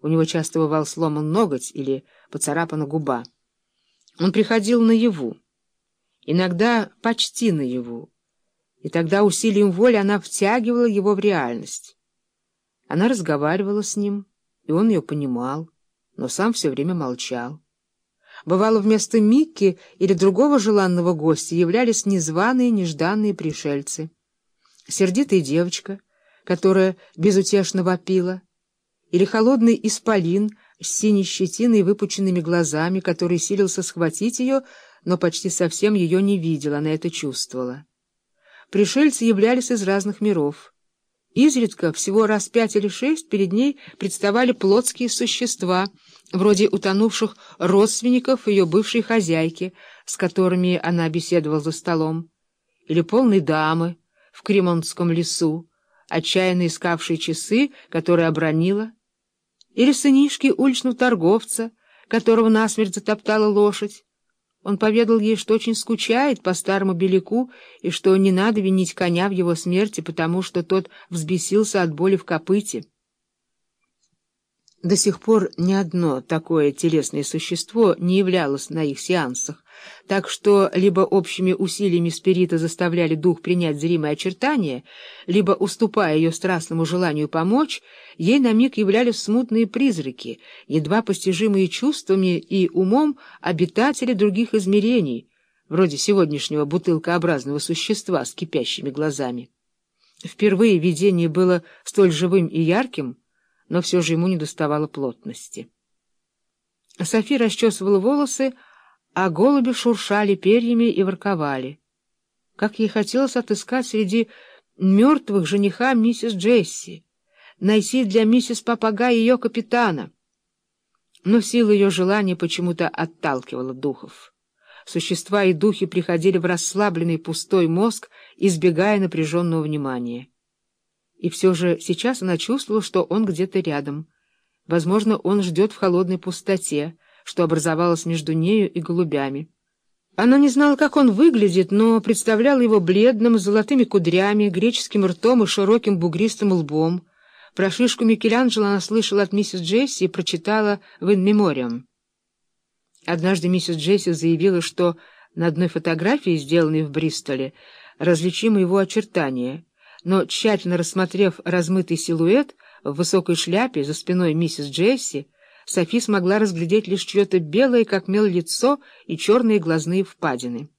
У него часто бывал сломан ноготь или поцарапана губа. Он приходил наяву, иногда почти наяву, и тогда усилием воли она втягивала его в реальность. Она разговаривала с ним, и он ее понимал, но сам все время молчал. Бывало, вместо Микки или другого желанного гостя являлись незваные, нежданные пришельцы. Сердитая девочка, которая безутешно вопила, или холодный исполин с синей щетиной и выпученными глазами, который силился схватить ее, но почти совсем ее не видел, она это чувствовала. Пришельцы являлись из разных миров. Изредка, всего раз пять или шесть, перед ней представали плотские существа, вроде утонувших родственников ее бывшей хозяйки, с которыми она беседовала за столом, или полной дамы в Кремонтском лесу, отчаянно искавшей часы, которые обронила, или сынишки уличного торговца, которого насмерть затоптала лошадь. Он поведал ей, что очень скучает по старому беляку и что не надо винить коня в его смерти, потому что тот взбесился от боли в копыте. До сих пор ни одно такое телесное существо не являлось на их сеансах, так что либо общими усилиями спирита заставляли дух принять зримые очертания, либо, уступая ее страстному желанию помочь, ей на миг являлись смутные призраки, едва постижимые чувствами и умом обитатели других измерений, вроде сегодняшнего бутылкообразного существа с кипящими глазами. Впервые видение было столь живым и ярким, но все же ему не доставало плотности. Софи расчесывала волосы, а голуби шуршали перьями и ворковали. Как ей хотелось отыскать среди мертвых жениха миссис Джесси, найти для миссис Попугай ее капитана. Но сила ее желания почему-то отталкивала духов. Существа и духи приходили в расслабленный пустой мозг, избегая напряженного внимания. И все же сейчас она чувствовала, что он где-то рядом. Возможно, он ждет в холодной пустоте, что образовалось между нею и голубями. Она не знала, как он выглядит, но представляла его бледным, с золотыми кудрями, греческим ртом и широким бугристым лбом. Про шишку Микеланджело она слышала от миссис Джесси и прочитала в «In Memoriam». Однажды миссис Джесси заявила, что на одной фотографии, сделанной в Бристоле, различимы его очертания — но, тщательно рассмотрев размытый силуэт в высокой шляпе за спиной миссис Джесси, Софи смогла разглядеть лишь чье-то белое, как мел, лицо и черные глазные впадины.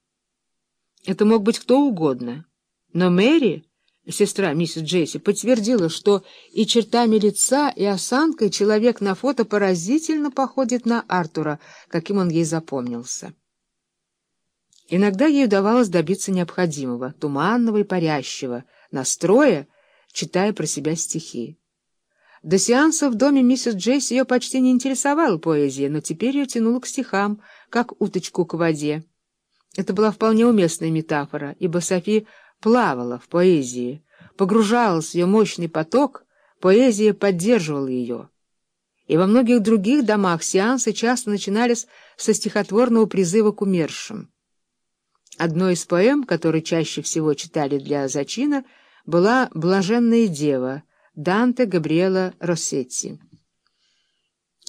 Это мог быть кто угодно, но Мэри, сестра миссис Джесси, подтвердила, что и чертами лица, и осанкой человек на фото поразительно походит на Артура, каким он ей запомнился. Иногда ей удавалось добиться необходимого, туманного и парящего — настроя, читая про себя стихи. До сеанса в доме миссис Джейс ее почти не интересовала поэзия, но теперь ее тянуло к стихам, как уточку к воде. Это была вполне уместная метафора, ибо Софи плавала в поэзии, погружалась в ее мощный поток, поэзия поддерживала ее. И во многих других домах сеансы часто начинались со стихотворного призыва к умершим. Одной из поэм, которые чаще всего читали для зачина, была «Блаженная дева» Данте Габриэла Россетти.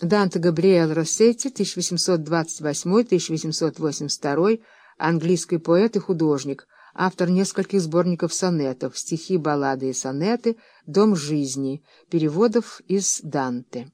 Данте Габриэл Россетти, 1828-1882, английский поэт и художник, автор нескольких сборников сонетов, стихи, баллады и сонеты, «Дом жизни», переводов из Данте.